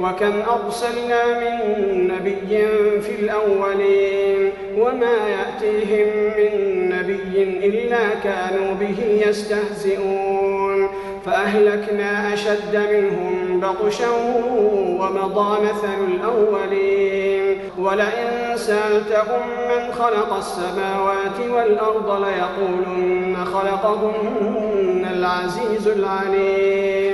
وكم أرسلنا من نبي في الأولين وما يأتيهم من نبي إلا كانوا به يستهزئون فأهلكنا أشد منهم بطشا ومضى مثل الأولين ولئن سألتهم من خلق السماوات والأرض ليقولن خلقهن العزيز العليم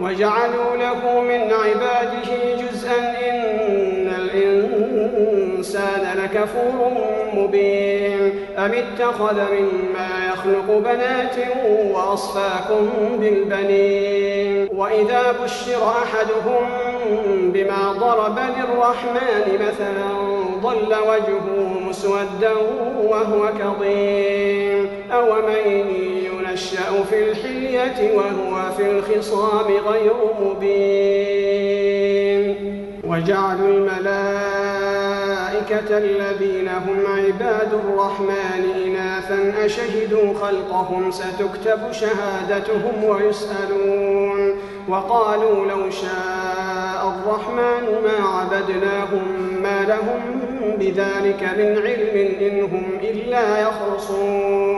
وجعلوا له من عباده جزءا إن الإنسان لكفور مبين. أم اتخذ مما يخلق بنات وأصفاكم بالبنين؟ وإذا بشر أحدهم بما ضرب للرحمن مثلا ضل وجهه مسودا وهو كظيم. أومن ينشأ في الحلية وهو في الخصام غير مبين. وجعلوا الملائكة الذين هم عباد الرحمن إناثا أشهدوا خلقهم ستكتب شهادتهم ويسألون. وقالوا لو شاء الرحمن ما عبدناهم ما لهم بذلك من علم إن هم إلا يخرصون.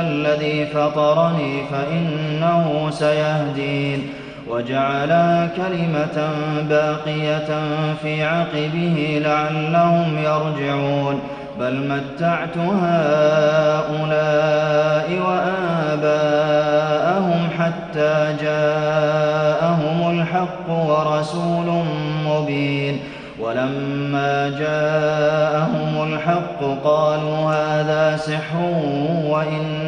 الذي فطرني فإنه سيهدين وجعلا كلمة باقية في عقبه لعلهم يرجعون بل متعت هؤلاء وآباءهم حتى جاءهم الحق ورسول مبين ولما جاءهم الحق قالوا هذا سحر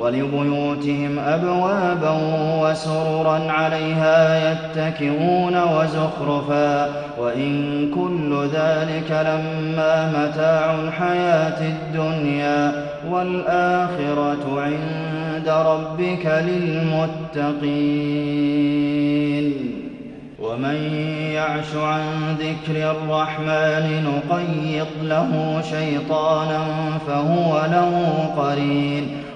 ولبيوتهم أبوابا وسررا عليها يتكئون وزخرفا وإن كل ذلك لما متاع الحياة الدنيا والآخرة عند ربك للمتقين. ومن يعش عن ذكر الرحمن نقيض له شيطانا فهو له قرين.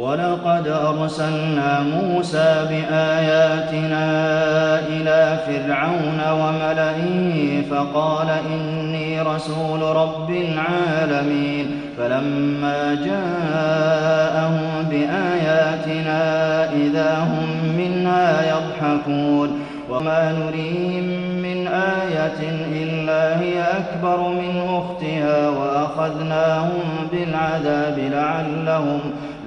ولقد أرسلنا موسى بآياتنا إلى فرعون وملئه فقال إني رسول رب العالمين فلما جاءهم بآياتنا إذا هم منها يضحكون وما نريهم من آية إلا هي أكبر من أختها وأخذناهم بالعذاب لعلهم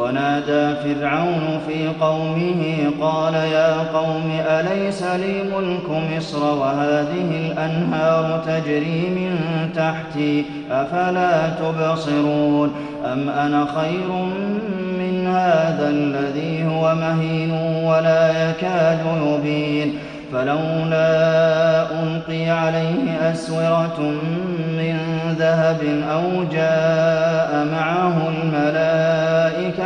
ونادى فرعون في قومه قال يا قوم أليس لي ملك مصر وهذه الأنهار تجري من تحتي أفلا تبصرون أم أنا خير من هذا الذي هو مهين ولا يكاد يبين فلولا ألقي عليه أسورة من ذهب أو جاء معه الملائكة